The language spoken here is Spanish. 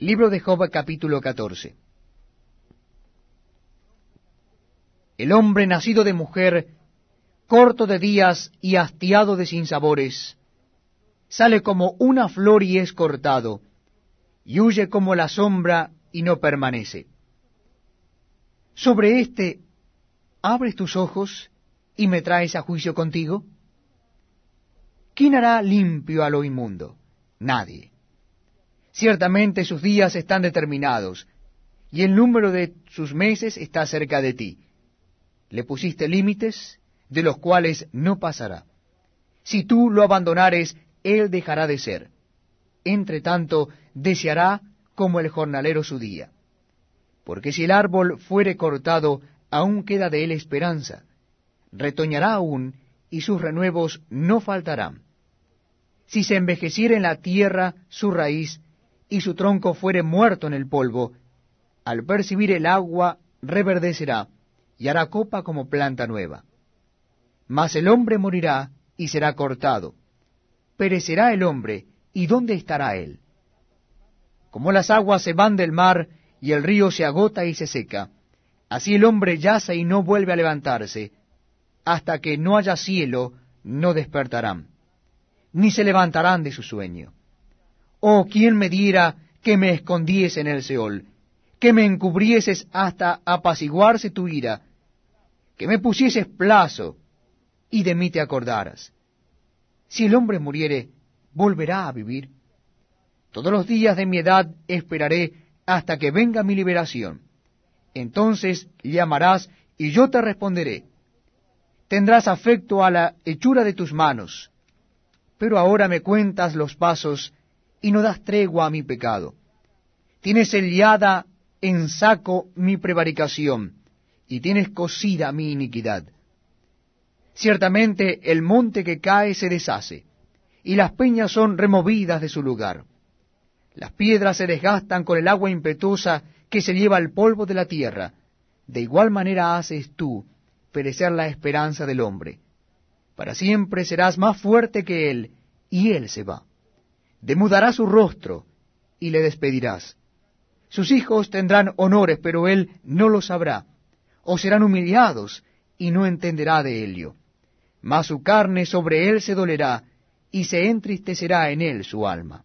Libro de Job capítulo 14. El hombre nacido de mujer, corto de días y hastiado de sinsabores, sale como una flor y es cortado, y huye como la sombra y no permanece. Sobre éste, abres tus ojos y me traes a juicio contigo. ¿Quién hará limpio a lo inmundo? Nadie. Ciertamente sus días están determinados, y el número de sus meses está cerca de ti. Le pusiste límites, de los cuales no pasará. Si tú lo abandonares, él dejará de ser. Entre tanto, deseará como el jornalero su día. Porque si el árbol fuere cortado, aún queda de él esperanza. Retoñará aún, y sus renuevos no faltarán. Si se envejeciera en la tierra su raíz, y su tronco fuere muerto en el polvo, al percibir el agua reverdecerá, y hará copa como planta nueva. Mas el hombre morirá y será cortado. Perecerá el hombre, ¿y dónde estará él? Como las aguas se van del mar, y el río se agota y se seca, así el hombre yace y no vuelve a levantarse, hasta que no haya cielo, no despertarán, ni se levantarán de su sueño. Oh, ¿quién me diera que me escondiese en el Seol, que me encubrieses hasta apaciguarse tu ira, que me pusieses plazo y de mí te acordaras. Si el hombre muriere, volverá a vivir. Todos los días de mi edad esperaré hasta que venga mi liberación. Entonces llamarás y yo te responderé. Tendrás afecto a la hechura de tus manos. Pero ahora me cuentas los pasos y no das tregua a mi pecado. Tienes sellada en saco mi prevaricación, y tienes cosida mi iniquidad. Ciertamente el monte que cae se deshace, y las peñas son removidas de su lugar. Las piedras se desgastan con el agua impetuosa que se lleva el polvo de la tierra. De igual manera haces tú perecer la esperanza del hombre. Para siempre serás más fuerte que él, y él se va demudará su rostro y le despedirás. Sus hijos tendrán honores, pero él no lo sabrá, o serán humillados y no entenderá de ello. Mas su carne sobre él se dolerá, y se entristecerá en él su alma.